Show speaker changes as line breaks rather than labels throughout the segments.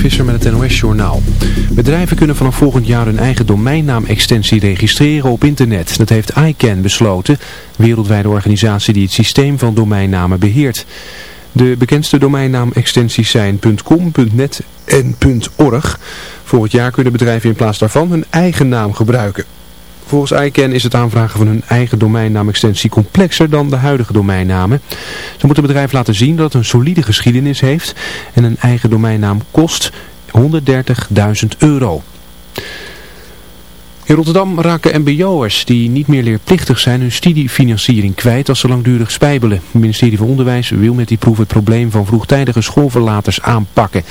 Visser met het NOS-journaal. Bedrijven kunnen vanaf volgend jaar hun eigen domeinnaamextensie registreren op internet. Dat heeft ICANN besloten, wereldwijde organisatie die het systeem van domeinnamen beheert. De bekendste domeinnaamextensies zijn .com, .net en .org. Volgend jaar kunnen bedrijven in plaats daarvan hun eigen naam gebruiken. Volgens ICANN is het aanvragen van hun eigen domeinnaamextensie complexer dan de huidige domeinnamen. Ze moeten bedrijf laten zien dat het een solide geschiedenis heeft en een eigen domeinnaam kost 130.000 euro. In Rotterdam raken mbo'ers die niet meer leerplichtig zijn hun studiefinanciering kwijt als ze langdurig spijbelen. Het ministerie van Onderwijs wil met die proef het probleem van vroegtijdige schoolverlaters aanpakken.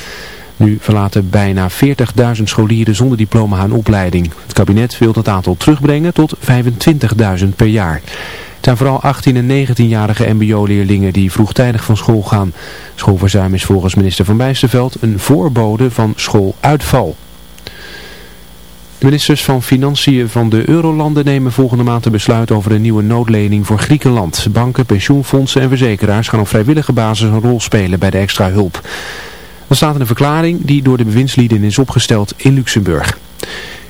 Nu verlaten bijna 40.000 scholieren zonder diploma hun opleiding. Het kabinet wil dat aantal terugbrengen tot 25.000 per jaar. Het zijn vooral 18 en 19-jarige mbo-leerlingen die vroegtijdig van school gaan. Schoolverzuim is volgens minister Van Bijsterveld een voorbode van schooluitval. De ministers van Financiën van de Eurolanden nemen volgende maand een besluit over een nieuwe noodlening voor Griekenland. Banken, pensioenfondsen en verzekeraars gaan op vrijwillige basis een rol spelen bij de extra hulp. Staat in een verklaring die door de bewindslieden is opgesteld in Luxemburg.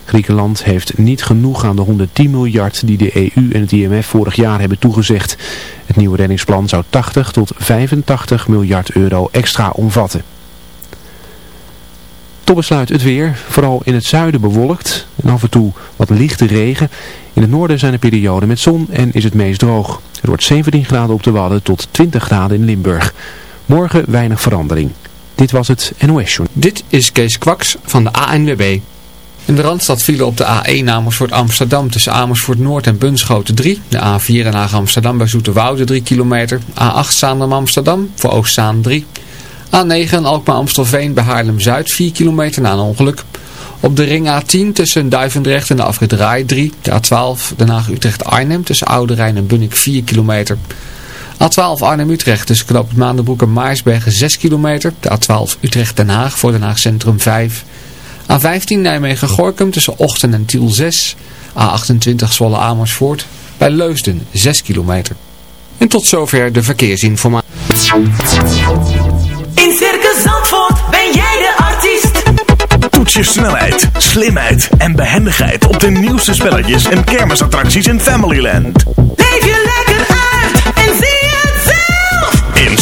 Griekenland heeft niet genoeg aan de 110 miljard die de EU en het IMF vorig jaar hebben toegezegd. Het nieuwe reddingsplan zou 80 tot 85 miljard euro extra omvatten. Tot besluit het weer, vooral in het zuiden bewolkt en af en toe wat lichte regen. In het noorden zijn er perioden met zon en is het meest droog. Het wordt 17 graden op de Wadden tot 20 graden in Limburg. Morgen weinig verandering. Dit was het NOS Journal.
Dit is Kees Kwaks van de ANWB. In de Randstad vielen op de A1 Amersfoort Amsterdam tussen Amersfoort Noord en Bunschoten 3. De A4 en Haag Amsterdam bij Zoeterwoude 3 kilometer. A8 Zaandam Amsterdam voor Oostzaan 3. A9 Alkmaar Amstelveen bij Haarlem-Zuid 4 kilometer na een ongeluk. Op de ring A10 tussen Duivendrecht en de afrit 3. De A12 Den Haag-Utrecht-Arnhem tussen Oude Rijn en Bunnik 4 kilometer. A12 Arnhem-Utrecht tussen Knoop Maandenbroek en Maarsbergen 6 kilometer. De A12 Utrecht-Den Haag voor Den Haag Centrum 5. A15 Nijmegen-Gorkum tussen Ochten en Tiel 6. A28 Zwolle-Amersfoort bij Leusden 6 kilometer. En tot zover de verkeersinformatie.
In Circus Zandvoort ben jij de artiest.
Toets je snelheid, slimheid en behendigheid op de nieuwste spelletjes en kermisattracties in Familyland.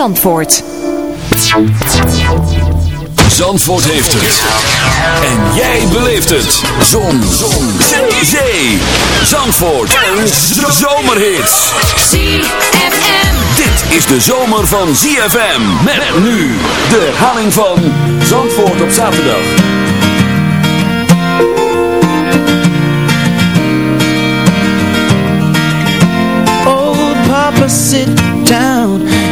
Zandvoort.
Zandvoort heeft het. En jij beleeft het. Zon. Zon. Zee. Zee. Zandvoort. Een zomerhit.
ZFM.
Dit is de zomer van ZFM. Met nu de herhaling van Zandvoort op zaterdag.
Oh, Papa, sit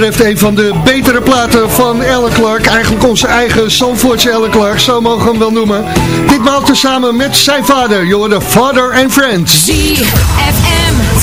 betreft een van de betere platen van Elle Clark. Eigenlijk onze eigen Zandvoortse Elle Clark, zo mogen we hem wel noemen. Ditmaal tezamen met zijn vader, the Father and Friends.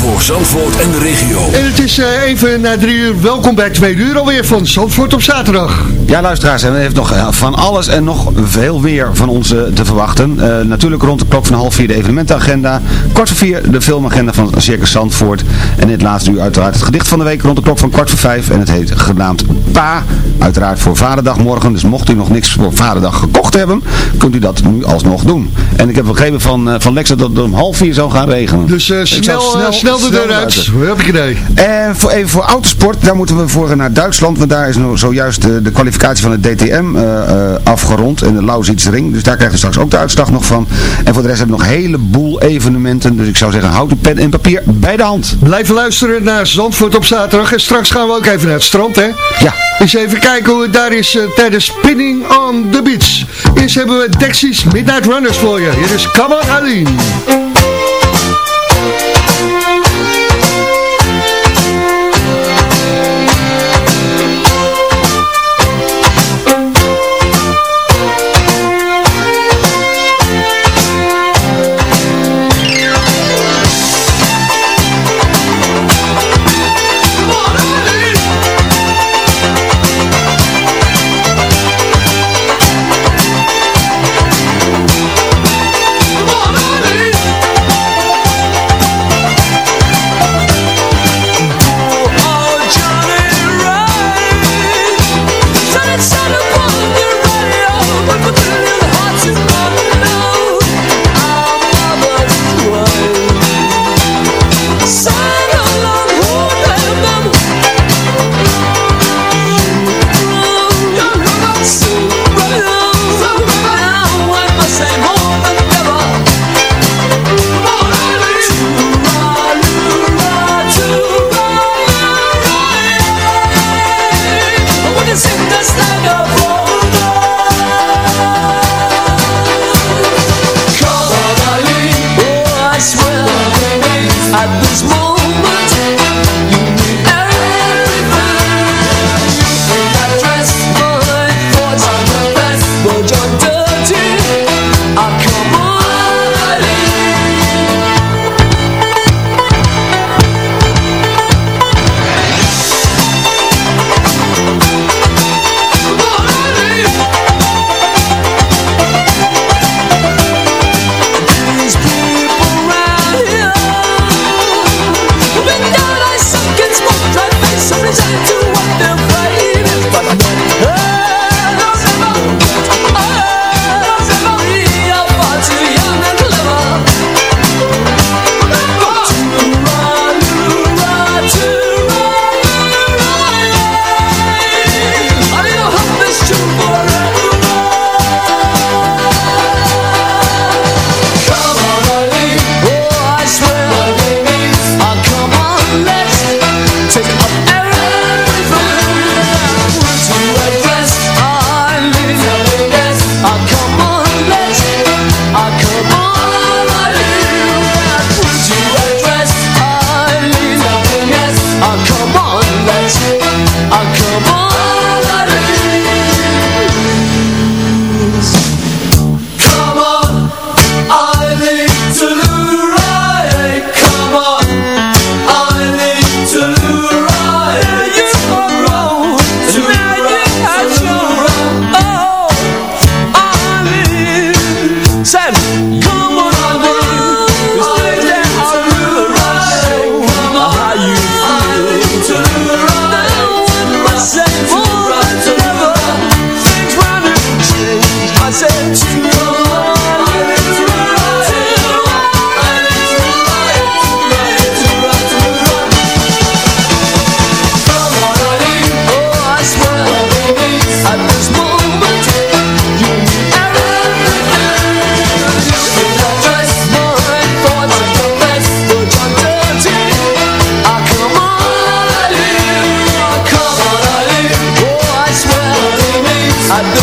Voor Zandvoort en de regio.
En het is eh, even na drie uur. Welkom bij twee uur alweer van Zandvoort op zaterdag.
Ja, luisteraars, en we hebben nog eh, van alles en nog veel meer van ons te verwachten. Eh, natuurlijk rond de klok van half vier de evenementenagenda. Kwart voor vier de filmagenda van Circus Zandvoort. En in het laatste uur uiteraard het gedicht van de week rond de klok van kwart voor vijf. En het heet genaamd Pa. Uiteraard voor Vaderdag morgen. Dus mocht u nog niks voor Vaderdag gekocht hebben, kunt u dat nu alsnog doen. En ik heb begrepen van, eh, van Lex dat het om half vier zou gaan regenen.
Dus eh,
zou
snel, eh, snel de deur uit. heb ik idee?
En voor, even voor autosport, daar moeten we voor naar Duitsland, want daar is nog zojuist de, de kwalificatie van het DTM afgerond in de Lausitzring. Dus daar krijgt u straks ook de uitslag nog van. En voor de rest hebben we nog een heleboel evenementen, dus ik zou zeggen, houd uw pen en papier bij de hand.
Blijven luisteren naar Zandvoort op zaterdag. En straks gaan we ook even naar het strand, hè?
Ja.
Eens even kijken hoe het daar is tijdens Spinning on the Beach. Eerst hebben we Dexys Midnight Runners voor je. Hier is on Aline.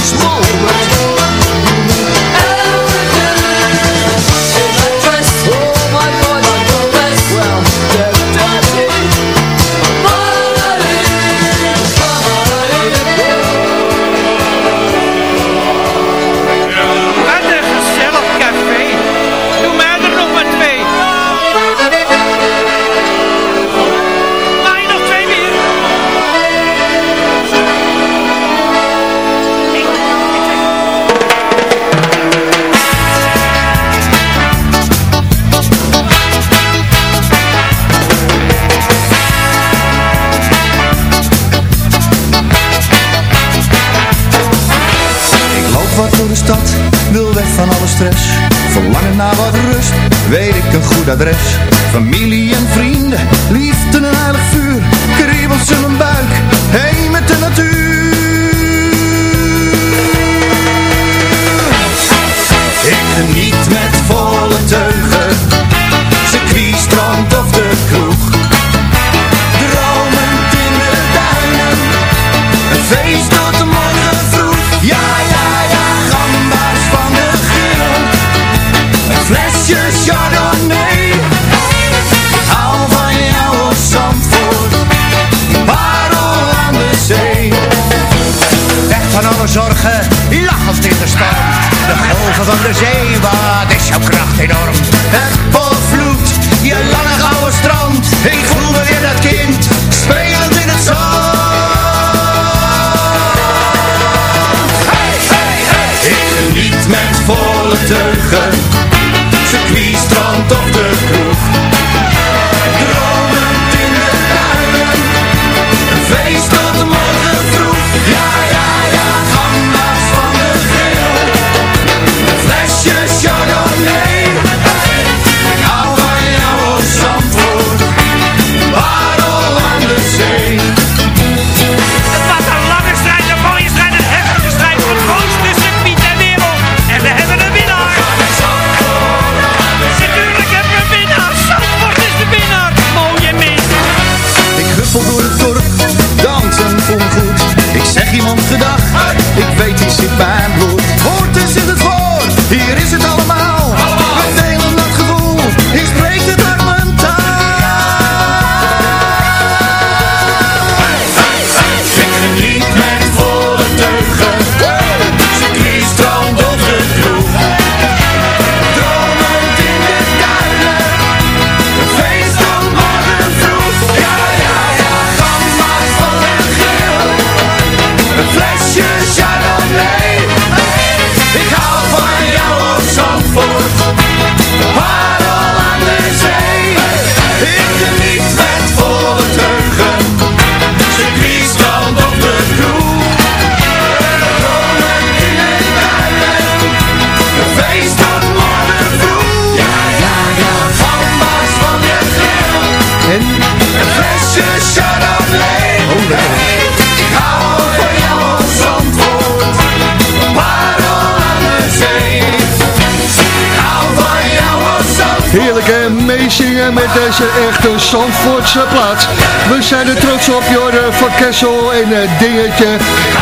Small Weet
zullen terug deze echte Zandvoortse plaat. We zijn er trots op, Jorden van Kessel en eh, Dingetje,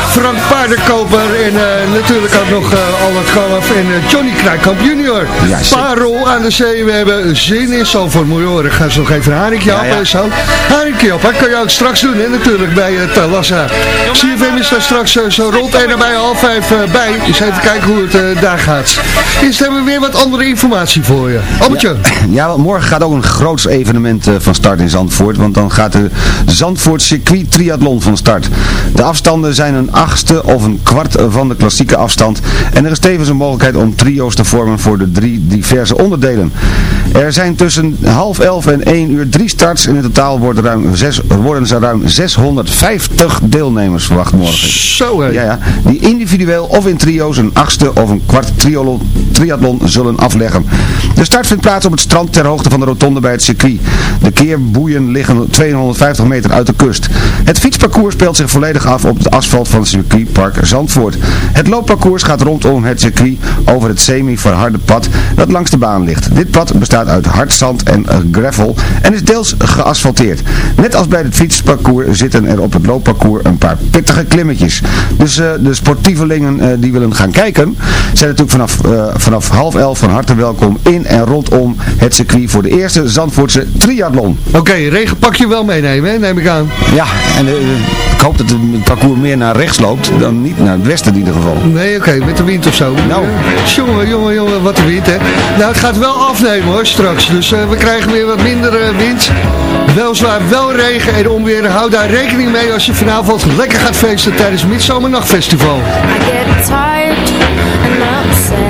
Frank Paardenkoper en eh, natuurlijk ook nog uh, Albert Kalf en Johnny Krijkamp junior.
Ja.
Parel aan de zee, we hebben zin in Zandvoort. Moet je horen, gaan ze nog even een haringje op
ja.
en zo. Haringje op, dat kan je ook straks doen hè, natuurlijk bij het Talassa. CFM is daar straks zo rond en erbij half vijf bij. Dus even kijken hoe het daar gaat. Eerst hebben we weer wat andere informatie voor je. Albertje.
Ja, want morgen gaat ook een groots evenement van start in Zandvoort. Want dan gaat de Zandvoort Circuit Triathlon van start. De afstanden zijn een achtste of een kwart van de klassieke afstand. En er is tevens een mogelijkheid om trio's te vormen voor de drie diverse onderdelen. Er zijn tussen half elf en één uur drie starts. En in totaal worden, ruim zes, worden er ruim 650 deelnemers verwacht morgen.
Zo hè.
Ja, ja, die individueel of in trio's een achtste of een kwart triathlon, triathlon zullen afleggen. De start vindt plaats op het strand ter hoogte van de rotonde bij het circuit. De keerboeien liggen 250 meter uit de kust. Het fietsparcours speelt zich volledig af op het asfalt van het circuitpark Zandvoort. Het loopparcours gaat rondom het circuit over het semi-verharde pad dat langs de baan ligt. Dit pad bestaat uit hard zand en eh, gravel en is deels geasfalteerd. Net als bij het fietsparcours zitten er op het loopparcours een paar pittige klimmetjes. Dus eh, de sportievelingen eh, die willen gaan kijken, zijn natuurlijk vanaf, vanaf half elf van harte welkom in en rondom het circuit voor de eerste Zandvoortse triathlon.
Oké, regen pak je wel hè? Neem ik aan.
Ja, en eh, ik hoop dat het parcours meer naar rechts loopt dan niet naar het westen in ieder geval.
Nee, oké, met de wind of zo.
Nou.
Jongen, jongen, jongen, wat de wind, hè. Nou, het gaat wel afnemen, hoor, straks. Dus eh, we krijgen weer wat minder eh, wind. Weliswaar wel regen en onweer. Hou daar rekening mee als je vanavond lekker gaat feesten tijdens het Midzomernachtfestival.
I get tired and upset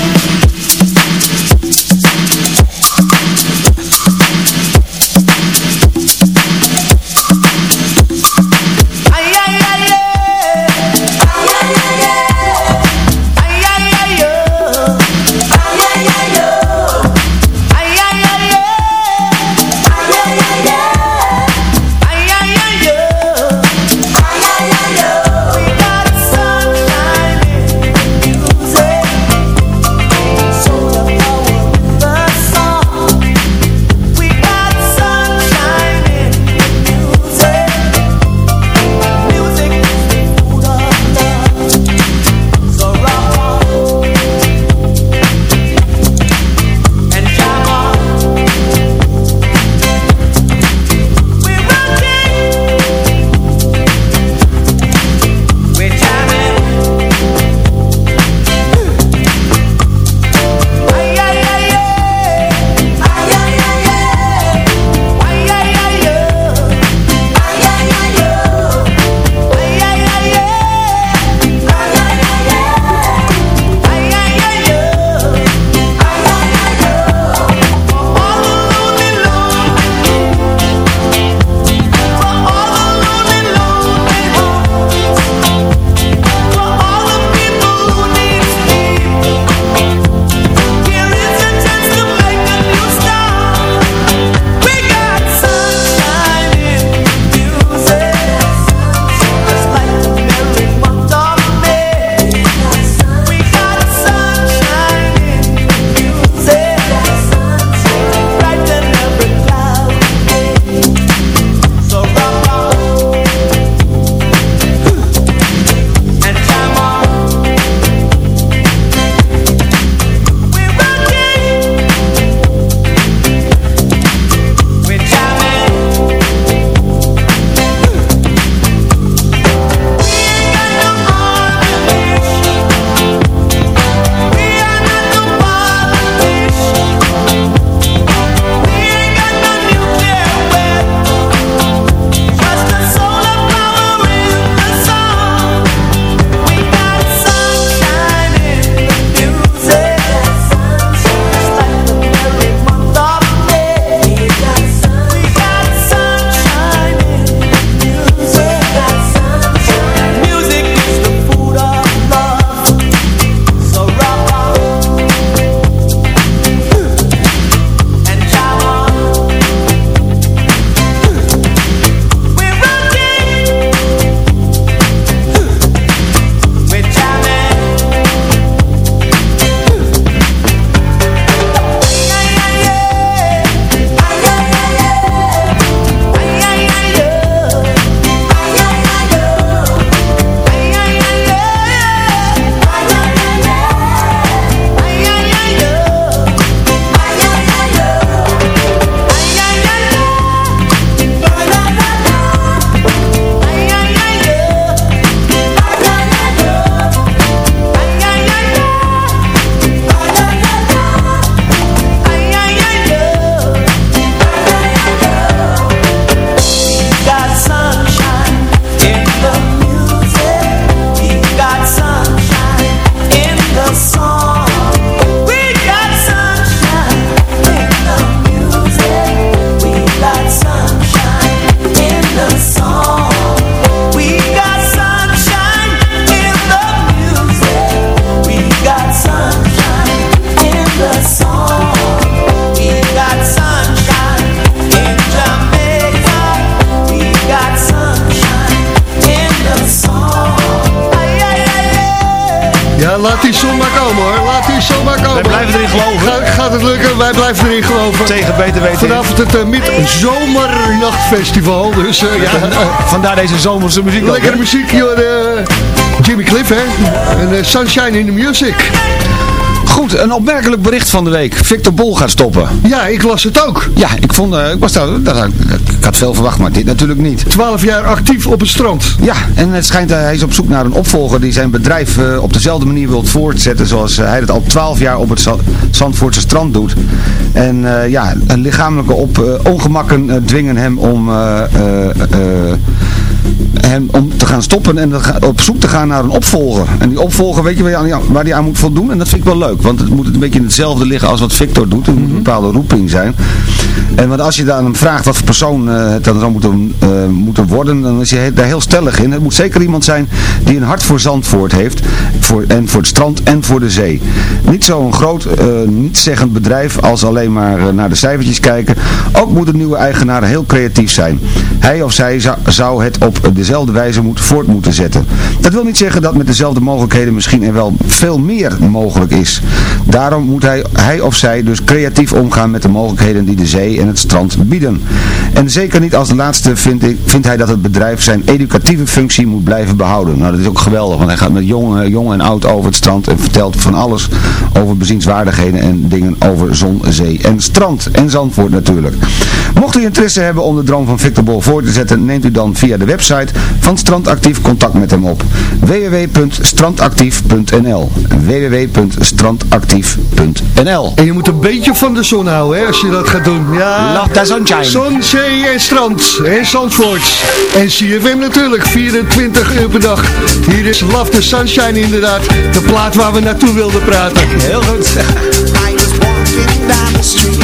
Blijven erin geloven.
Ga- gaat het lukken? Wij blijven erin geloven.
Tegen beter weten.
Vanavond het uh, Midzomernachtfestival. Dus eh, ja,
Vandaar deze zomerse muziek.
lekkere muziek. Joh, Jimmy Cliff hè. En eh, Sunshine in the Music.
Goed, een opmerkelijk bericht van de week. Victor Bol gaat stoppen.
Ja, ik las het ook.
Ja, ik vond, eh, ik was daar, ik had veel verwacht, maar dit natuurlijk niet.
12 jaar actief op het strand.
Ja, en het schijnt, eh, hij is op zoek naar een opvolger die zijn bedrijf eh, op dezelfde manier wil voortzetten zoals hij het al 12 jaar op het Za- Zandvoortse strand doet. En ja, lichamelijke op, ongemakken dwingen hem om... hem om te gaan stoppen en op zoek te gaan naar een opvolger. En die opvolger, weet je waar hij aan, waar die aan moet voldoen? En dat vind ik wel leuk, want het moet een beetje in hetzelfde liggen als wat Victor doet. Er moet een bepaalde roeping zijn. En want als je dan hem vraagt wat voor persoon eh, het dan zou moeten, eh, moeten worden, dan is hij daar heel stellig in. Het moet zeker iemand zijn die een hart voor Zandvoort heeft. Voor, en voor het strand en voor de zee. Niet zo'n groot, eh niet-zeggend bedrijf als alleen maar naar de cijfertjes kijken. Ook moet de nieuwe eigenaar heel creatief zijn. Hij of zij zou, zou het op dezelfde wijze moet, voort moeten zetten. Dat wil niet zeggen dat met dezelfde mogelijkheden misschien er wel veel meer mogelijk is. Daarom moet hij, hij of zij dus creatief omgaan met de mogelijkheden die de zee en het strand bieden. En zeker niet als laatste vindt, vindt hij dat het bedrijf zijn educatieve functie moet blijven behouden. Nou, dat is ook geweldig, want hij gaat met jong, jong en oud over het strand en vertelt van alles over bezienswaardigheden en dingen over zon, zee en strand. En Zandvoort natuurlijk. Mocht u interesse hebben om de droom van Victor Bol voor te zetten, neemt u dan via de website van Strandactief contact met hem op. www.strandactief.nl www.strandactief.nl
En je moet een beetje van de zon houden hè, als je dat gaat doen. Ja,
Love the sunshine.
Zon, zee en strand. En Zandvoort. En CFM natuurlijk, 24 uur per dag. Hier is Love the Sunshine inderdaad. De plaat waar we naartoe wilden praten.
Heel goed.
I was walking down the street,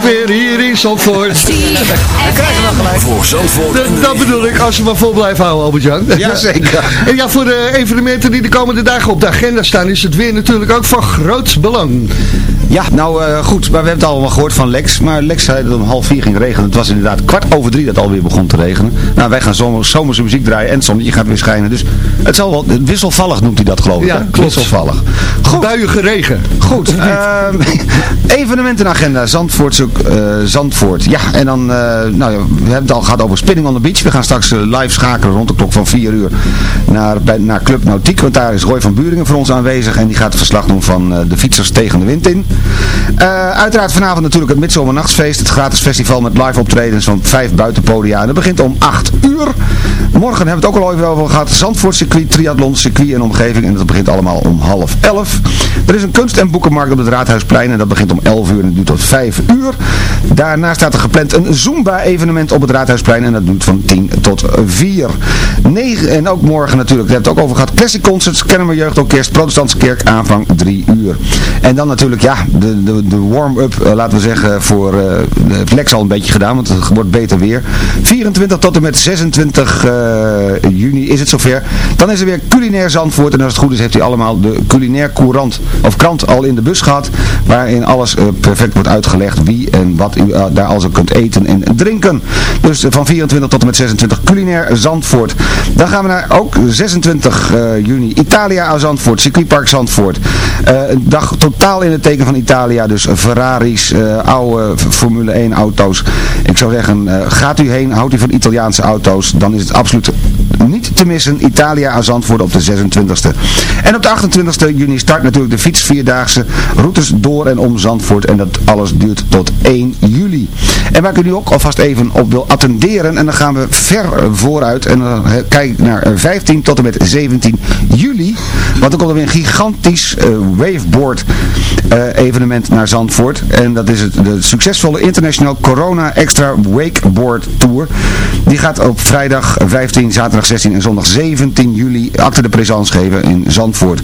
weer hier in Zandvoort.
Voor Zandvoort.
Dat, dat bedoel ik, als we maar vol blijven houden, Albert-Jan.
Jazeker.
En ja, voor de evenementen die de komende dagen op de agenda staan, is het weer natuurlijk ook van groot belang.
Ja, nou eh, goed, maar we hebben het allemaal gehoord van Lex. Maar Lex zei dat het om half vier ging regenen. Het was inderdaad kwart over drie dat het alweer begon te regenen. Nou, wij gaan zomer, zomerse muziek draaien en het zonnetje gaat weer schijnen. Dus het zal wel, wisselvallig noemt hij dat geloof ik.
Ja,
hè?
klopt.
Wisselvallig. Goed.
Buiige regen.
Goed, ehm, evenementenagenda Zandvoortse, eh, Zandvoort. Ja, en dan, eh, nou ja, we hebben het al gehad over Spinning on the Beach. We gaan straks live schakelen rond de klok van 4 uur naar, bij, naar Club Nautiek. Want daar is Roy van Buringen voor ons aanwezig. En die gaat het verslag doen van de fietsers tegen de wind in. Eh, uiteraard vanavond natuurlijk het Midzomernachtsfeest. Het gratis festival met live optredens van vijf buitenpodia. En dat begint om 8 uur. Morgen hebben we het ook al even over gehad. Zandvoort circuit, triathlon, circuit en omgeving. En dat begint allemaal om half 11. Er is een kunst- en boekenmarkt op het Raadhuisplein. En dat begint om 11 uur en duurt tot 5 uur. Daarna staat er gepland een Zumba-evenement op het Raadhuisplein. En dat duurt van 10 tot 4. 9, en ook morgen natuurlijk, daar hebben we het ook over gehad. Classic Concerts, Kennemer Jeugdorkest, Protestantse Kerk, aanvang 3 uur. En dan natuurlijk, ja, de, de, de warm-up, eh, laten we zeggen, voor eh het Lex al een beetje gedaan, want het wordt beter weer. 24 tot en met 26 eh, juni is het zover. Dan is er weer culinair Zandvoort. En als het goed is, heeft hij allemaal de culinair courant, of krant al in de bus gehad. Waarin alles perfect wordt uitgelegd wie en wat u daar al kunt eten en drinken. Dus van 24 tot en met 26 culinair Zandvoort. Dan gaan we naar ook 26 eh, juni Italia aan Zandvoort, circuitpark Zandvoort. Een dag totaal in het teken van Italia. Dus Ferraris, eh, oude Formule 1 auto's. Ik zou zeggen, eh, gaat u heen, houdt u van Italiaanse auto's. Dan is het absoluut niet te missen. Italia aan Zandvoort op de 26e. En op de 28e juni start natuurlijk de fietsvierdaagse routes door en om Zandvoort. En dat alles duurt tot 1 juli. En waar ik u nu ook alvast even op wil attenderen. En dan gaan we ver vooruit. En dan eh, kijk naar eh, 15 tot en met 17 juli. Want er komt er weer een gigantisch eh, waveboard eh, evenement naar Zandvoort. En dat is het, de succesvolle International Corona Extra Wakeboard Tour. Die gaat op vrijdag 15, zaterdag 16 en zondag 17 juli achter de présence geven in Zandvoort.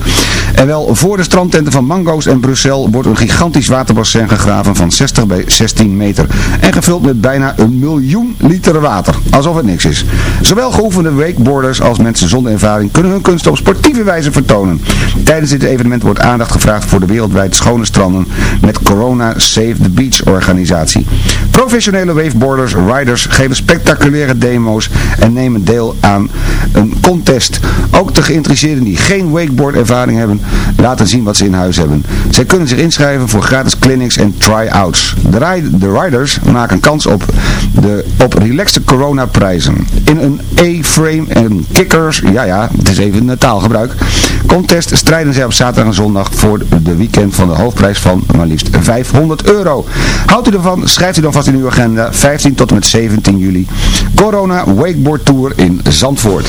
En wel voor de strandtenten van Mango's en Brussel wordt een gigantisch waterbassin gegraven van 60 bij 16 meter. En gevuld met bijna een miljoen liter water. Alsof het niks is. Zowel geoefende wakeboarders als mensen zonder ervaring kunnen hun kunst op sportieve wijze vertonen. Tijdens dit evenement wordt aandacht gevraagd voor de wereldwijd schone stranden met Corona Save the Beach organisatie. Professionele waveboarders, riders geven spectaculaire demo's en nemen deel aan een contest. Ook de geïnteresseerden die geen wakeboard ervaring hebben, laten zien wat ze in huis hebben. Zij kunnen zich inschrijven voor gratis clinics en try-outs. De, de riders maken kans op, de, op relaxte corona prijzen. In een A-frame en kickers, ja ja, het is even een taalgebruik, contest strijden zij op zaterdag en zondag voor de weekend van de hoofdprijs van maar liefst 500 euro. Houdt u ervan, schrijft u dan vast in uw agenda, 15 tot en met 17 juli. Corona Wakeboard Tour in Zandvoort.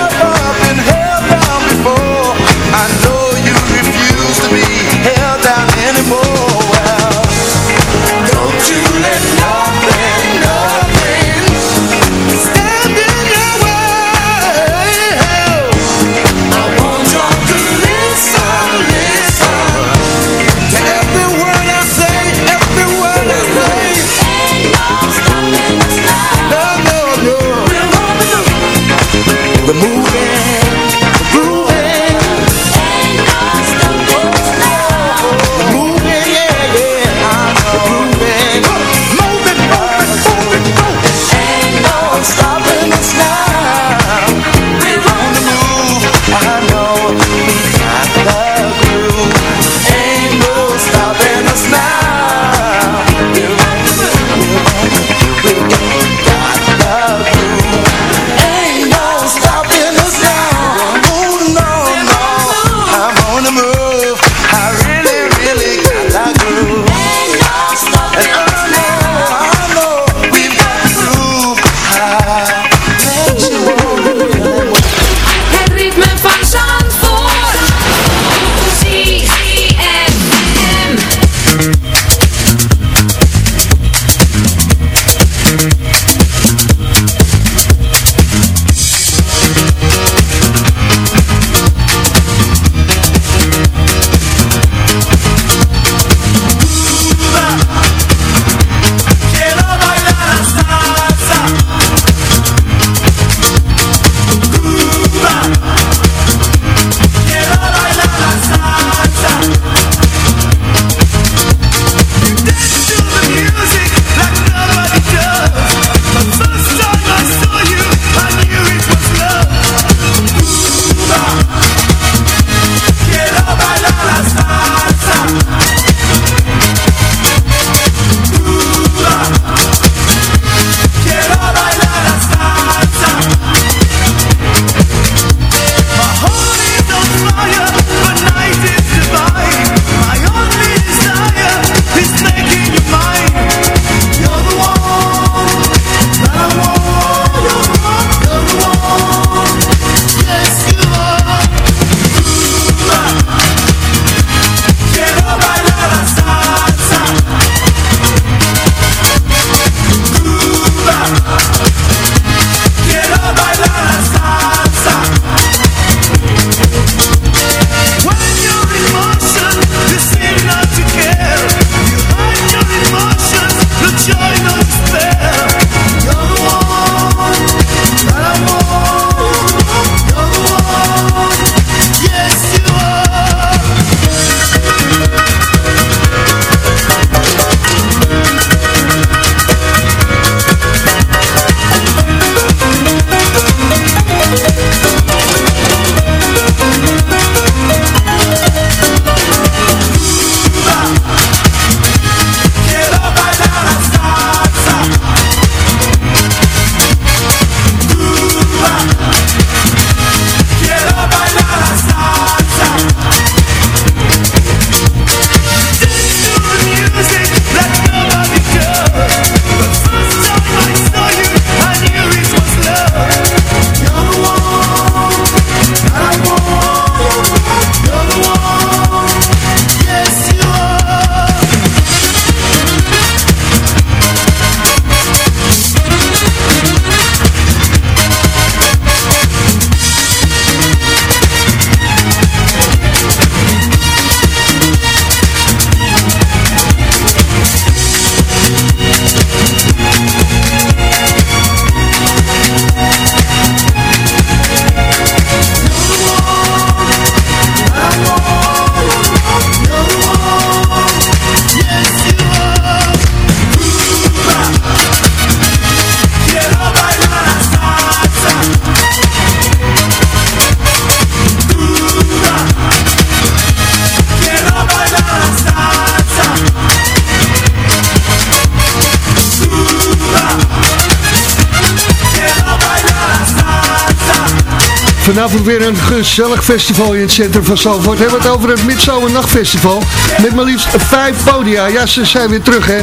Vanavond weer een gezellig festival in het centrum van Zalvoort. We hebben het over het Midzomernachtfestival. Met maar liefst vijf podia. Ja, ze zijn weer terug, hè.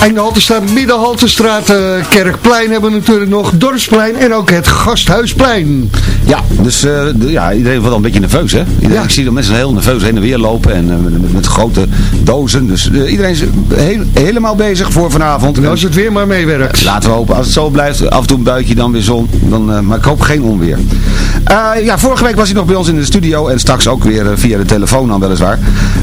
Einde-Haltestraat, Midden-Haltestraat, uh, Kerkplein hebben we natuurlijk nog. Dorpsplein en ook het Gasthuisplein.
Ja, dus uh, de, ja, iedereen wordt al een beetje nerveus, hè. Iedereen, ja. Ik zie dat mensen heel nerveus heen en weer lopen. En uh, met, met, grote dozen. Dus iedereen is heel, helemaal bezig voor vanavond.
En als het weer maar meewerkt.
laten we hopen. Als het zo blijft, af en toe een buitje, dan weer zon. Dan, maar ik hoop geen onweer. Uh, ja, vorige week was hij nog bij ons in de studio en straks ook weer uh, via de telefoon dan weliswaar.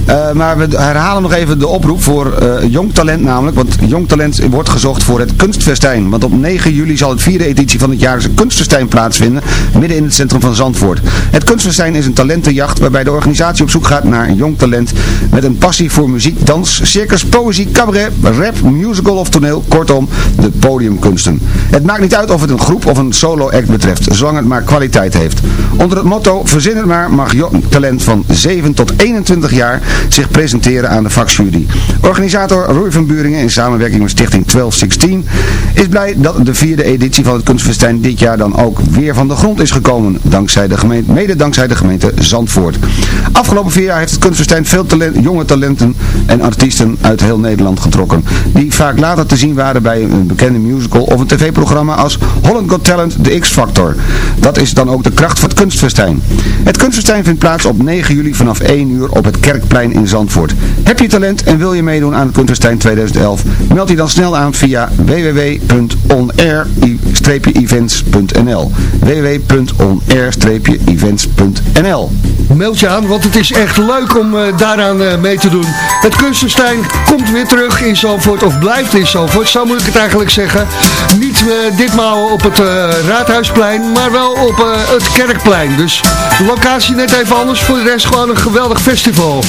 Uh, maar we herhalen nog even de oproep voor jong talent namelijk, want jong talent wordt gezocht voor het kunstfestijn. Want op 9 juli zal het vierde editie van het jaarlijkse kunstfestijn plaatsvinden, midden in het centrum van Zandvoort. Het kunstfestijn is een talentenjacht waarbij de organisatie op zoek gaat naar jong talent met een passie voor muziek, dans, circus, poëzie, cabaret, rap, musical of toneel, kortom, de podiumkunsten. Het maakt niet uit of het een groep of een solo act betreft, zolang het maar kwaliteit heeft. Onder het motto Verzin het maar mag talent van 7 tot 21 jaar zich presenteren aan de vakjury. Organisator Roy van Buringen in samenwerking met stichting 1216 is blij dat de vierde editie van het Kunstfestijn dit jaar dan ook weer van de grond is gekomen. Dankzij de gemeente, mede dankzij de gemeente Zandvoort. Afgelopen vier jaar heeft het Kunstfestijn veel talent, jonge talenten en artiesten uit heel Nederland getrokken. Die vaak later te zien waren bij een bekende musical of een tv-programma als Holland Got Talent, The X Factor. Dat is dan ook de kracht van het kunstfestijn. Het kunstfestijn vindt plaats op 9 juli vanaf 1 uur op het Kerkplein in Zandvoort. Heb je talent en wil je meedoen aan het kunstfestijn 2011? Meld je dan snel aan via www.onair-events.nl www.onair-events.nl
Meld je aan, want het is echt leuk om uh, daaraan uh, mee te doen. Het kunstfestijn komt weer terug in Zandvoort, of blijft in Zandvoort, zo moet ik het eigenlijk zeggen. Niet uh, ditmaal op het Raadhuisplein, maar wel op uh, Kerkplein. Dus de locatie net even anders. Voor de rest gewoon een geweldig festival.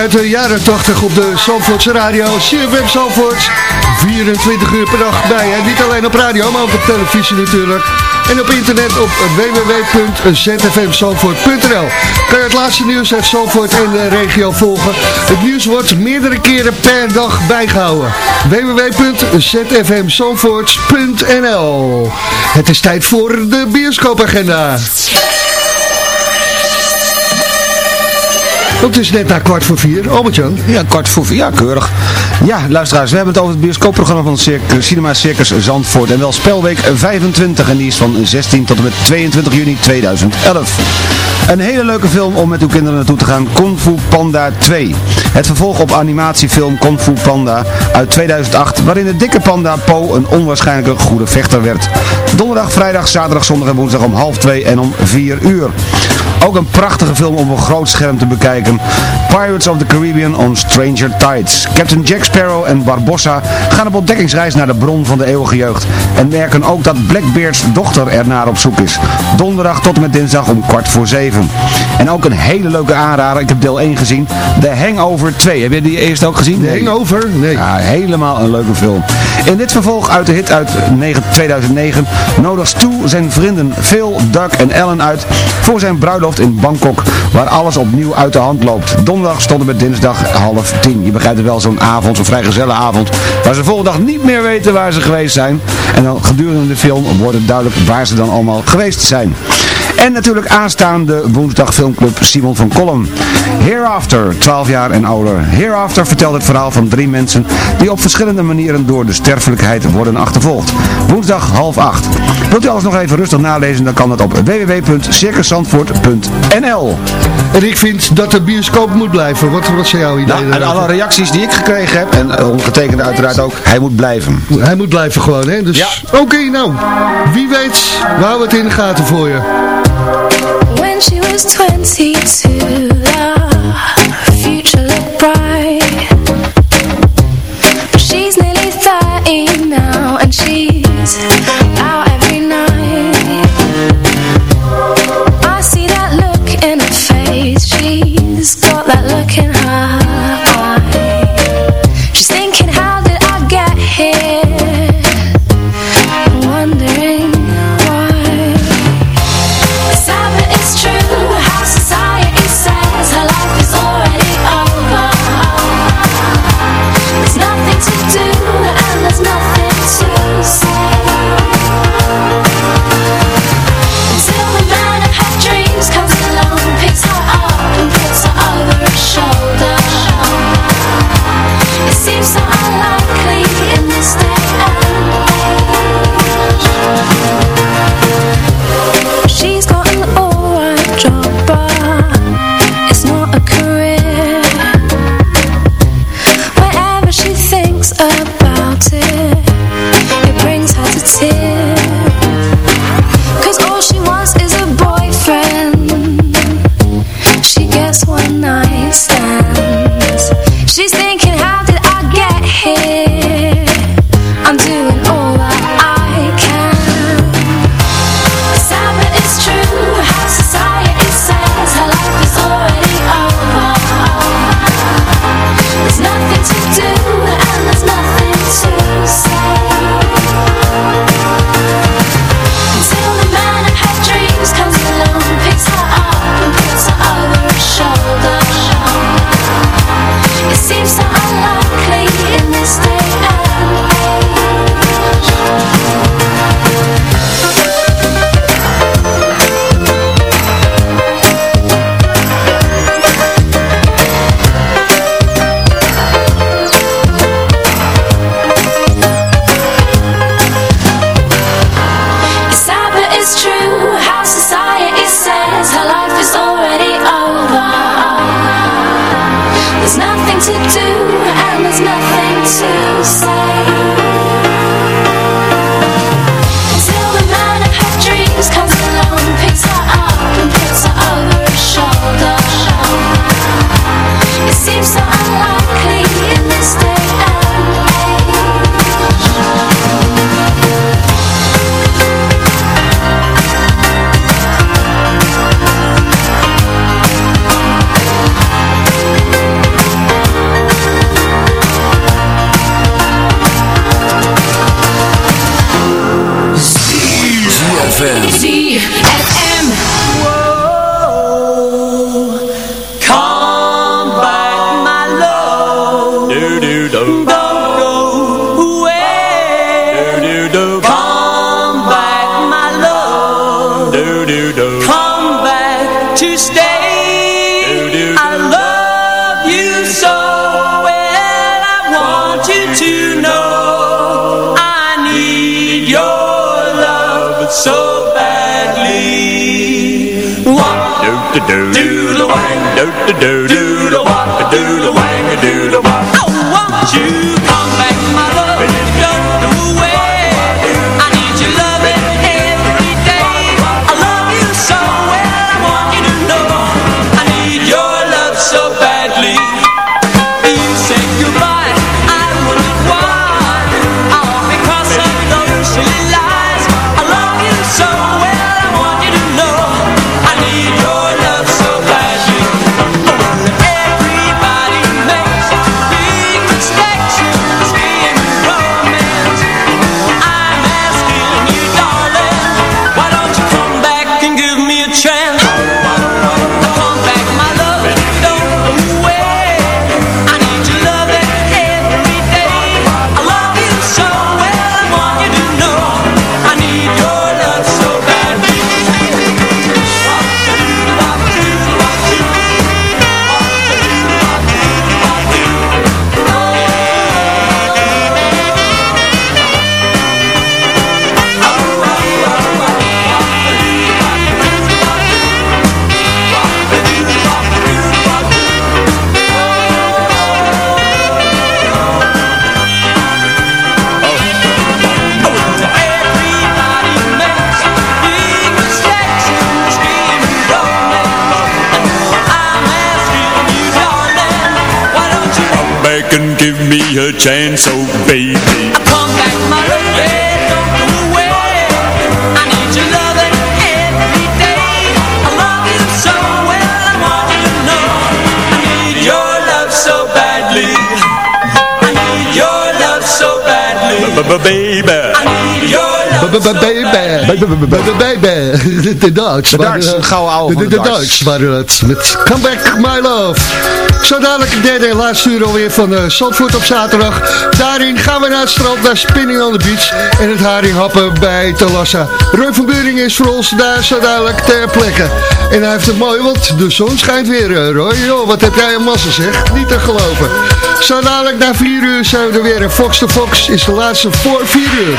Uit de jaren 80 op de Zandvoortse radio. CFM Zandvoort, 24 uur per dag bij. Hè? Niet alleen op radio, maar ook op televisie natuurlijk. En op internet op www.zfmzandvoort.nl Kan je het laatste nieuws uit Zandvoort en de regio volgen. Het nieuws wordt meerdere keren per dag bijgehouden. www.zfmzandvoort.nl Het is tijd voor de bioscoopagenda. Het is net na kwart voor vier. Albert-Jan.
Ja, kwart voor vier. Ja, keurig. Ja, luisteraars, we hebben het over het bioscoopprogramma van Circus, Cinema Circus Zandvoort. En wel spelweek 25 en die is van 16 tot en met 22 juni 2011. Een hele leuke film om met uw kinderen naartoe te gaan, Kung Fu Panda 2. Het vervolg op animatiefilm Kung Fu Panda uit 2008, waarin de dikke panda Po een onwaarschijnlijke goede vechter werd. Donderdag, vrijdag, zaterdag, zondag en woensdag om half 2 en om 4 uur. Ook een prachtige film om op een groot scherm te bekijken. Pirates of the Caribbean on Stranger Tides. Captain Jack Sparrow en Barbossa gaan op ontdekkingsreis naar de bron van de eeuwige jeugd. En merken ook dat Blackbeards dochter ernaar op zoek is. Donderdag tot en met dinsdag om kwart voor zeven. En ook een hele leuke aanrader. Ik heb deel 1 gezien. The Hangover 2. Heb je die eerst ook gezien?
The Hangover? Nee.
Ja, helemaal een leuke film. In dit vervolg uit de hit uit 2009 nodigt Stu zijn vrienden Phil, Doug en Ellen uit voor zijn bruiloft in Bangkok, waar alles opnieuw uit de hand loopt. Donderdag stond met dinsdag half tien. Je begrijpt het wel, zo'n avond, zo'n vrijgezelle avond, waar ze de volgende dag niet meer weten waar ze geweest zijn. En dan gedurende de film wordt het duidelijk waar ze dan allemaal geweest zijn. En natuurlijk aanstaande woensdag filmclub Simon van Kolm. Hereafter, 12 jaar en ouder. Hereafter vertelt het verhaal van drie mensen die op verschillende manieren door de sterfelijkheid worden achtervolgd. Woensdag half acht. Wilt u alles nog even rustig nalezen, dan kan dat op www.circuszandvoort.nl
En ik vind dat de bioscoop moet blijven. Wat, wat zijn jouw idee?
Nou, en alle reacties die ik gekregen heb, en eh, ondergetekende uiteraard ook, hij moet blijven.
Hij moet blijven gewoon, hè? Dus, Oké, nou. Wie weet, we houden het in de gaten voor je.
She was 22,
chance,
oh baby.
Come back, my love, don't go away. I need your loving every day. I love you so well, I want you to know I need your love so badly. I need your love so badly.
Baby.
I need your love so
Baby, baby, de Duits.
De Duits, gouden van
de,
de
de
Duits.
Waren het. Met Come Back My Love. Zo dadelijk het derde en laatste uur alweer van uh, Zandvoort op zaterdag. Daarin gaan we naar het strand, naar Spinning on the Beach. En het haringhappen bij Talassa. Roy van Buring is voor ons daar zo dadelijk ter plekke. En hij heeft het mooi, want de zon schijnt weer, uh, Roy. Yo, wat heb jij een massa zeg. Niet te geloven. Zo dadelijk na vier uur zijn we er weer. En Fox to Fox is de laatste voor vier uur.